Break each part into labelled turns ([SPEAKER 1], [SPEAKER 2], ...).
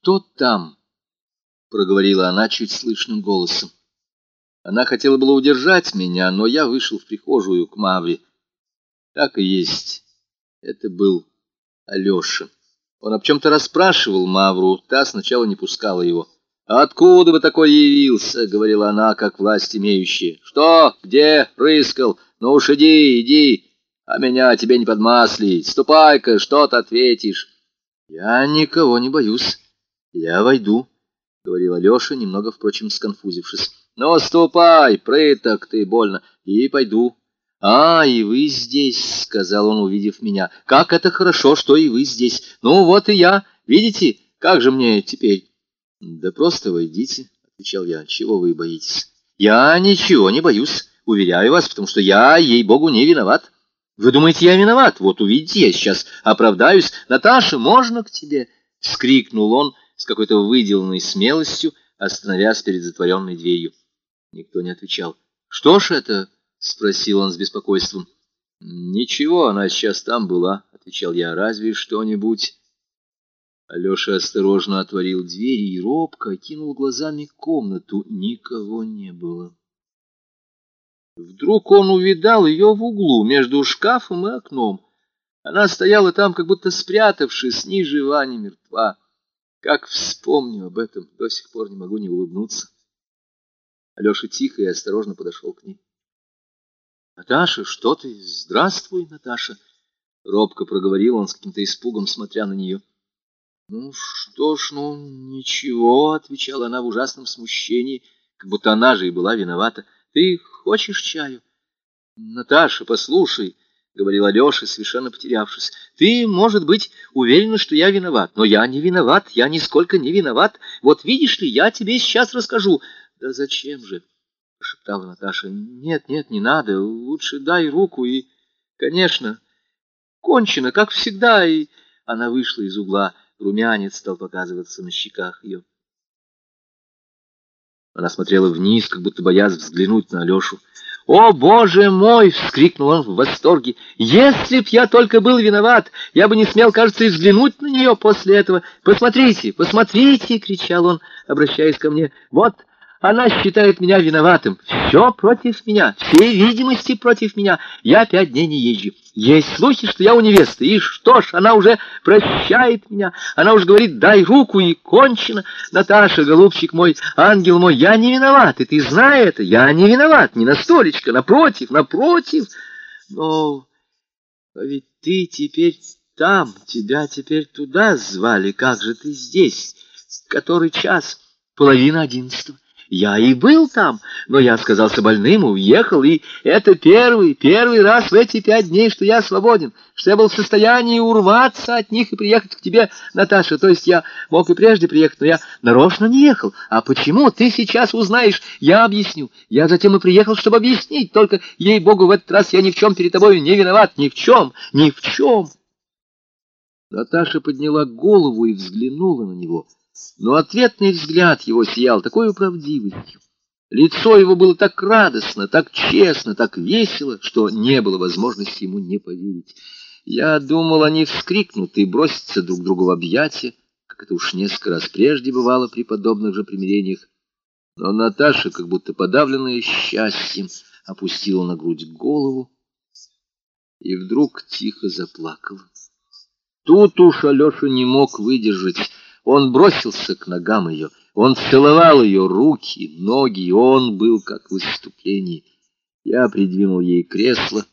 [SPEAKER 1] кто там?» — проговорила она чуть слышным голосом. Она хотела было удержать меня, но я вышел в прихожую к Мавре. Так и есть. Это был Алеша. Он об чем-то расспрашивал Мавру, та сначала не пускала его. «Откуда бы такой явился?» — говорила она, как власть имеющая. «Что? Где? Рыскал? Ну уж иди, иди, а меня тебе не подмаслить. Ступай-ка, что-то ответишь». «Я никого не боюсь. Я войду», — говорила Леша, немного, впрочем, сконфузившись. «Ну, ступай, прыток ты больно, и пойду». «А, и вы здесь», — сказал он, увидев меня. «Как это хорошо, что и вы здесь. Ну, вот и я. Видите, как же мне теперь?» «Да просто войдите», — отвечал я. «Чего вы боитесь?» «Я ничего не боюсь, уверяю вас, потому что я, ей-богу, не виноват». «Вы думаете, я виноват? Вот увидите, я сейчас оправдаюсь. Наташа, можно к тебе?» — вскрикнул он с какой-то выделанной смелостью, остановясь перед затворенной дверью. Никто не отвечал. «Что ж это?» — спросил он с беспокойством. «Ничего, она сейчас там была», — отвечал я. «Разве что-нибудь...» Алеша осторожно отворил дверь и робко окинул глазами комнату. Никого не было. Вдруг он увидал ее в углу между шкафом и окном. Она стояла там, как будто спрятавшись, ни жива, мертва. Как вспомню об этом, до сих пор не могу не улыбнуться. Алеша тихо и осторожно подошел к ней. — Наташа, что ты? Здравствуй, Наташа! — робко проговорил он с каким-то испугом, смотря на нее. — Ну что ж, ну ничего, — отвечала она в ужасном смущении, как будто она же и была виновата. — Ты хочешь чаю? — Наташа, послушай, — говорил Алеша, совершенно потерявшись. — Ты, может быть, уверена, что я виноват, но я не виноват, я нисколько не виноват. Вот видишь ли, я тебе сейчас расскажу. — Да зачем же? — прошептала Наташа. — Нет, нет, не надо. Лучше дай руку и... Конечно, кончено, как всегда. И она вышла из угла. Румянец стал показываться на щеках ее. Она смотрела вниз, как будто боясь взглянуть на Алешу. «О, боже мой!» — вскрикнул он в восторге. «Если б я только был виноват, я бы не смел, кажется, взглянуть на нее после этого. Посмотрите, посмотрите!» — кричал он, обращаясь ко мне. «Вот она считает меня виноватым. Все против меня, все видимости против меня. Я пять дней не езжу. Есть слухи, что я у невесты. И что ж, она уже прощает меня. Она уже говорит, дай руку, и кончено. Наташа, голубчик мой, ангел мой, я не виноват, и ты знаешь это. Я не виноват, не на столечко, напротив, напротив. Но а ведь ты теперь там, тебя теперь туда звали. Как же ты здесь? Который час? Половина одиннадцатого. Я и был там, но я сказался больным, уехал, и это первый, первый раз в эти пять дней, что я свободен, что я был в состоянии урваться от них и приехать к тебе, Наташа. То есть я мог и прежде приехать, но я нарочно не ехал. А почему, ты сейчас узнаешь, я объясню. Я затем и приехал, чтобы объяснить, только, ей-богу, в этот раз я ни в чем перед тобой не виноват, ни в чем, ни в чем. Наташа подняла голову и взглянула на него — но ответный взгляд его сиял такой правдивостью. Лицо его было так радостно, так честно, так весело, что не было возможности ему не поверить. Я думал, они вскрикнут и бросятся друг другу в объятия, как это уж несколько раз прежде бывало при подобных же примирениях. Но Наташа, как будто подавленная счастьем, опустила на грудь голову и вдруг тихо заплакала. Тут уж Алеша не мог выдержать. Он бросился к ногам ее, он целовал ее руки, ноги, он был как в выступлении. Я придвинул ей кресло,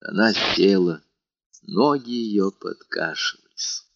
[SPEAKER 1] она села, ноги ее подкашивались.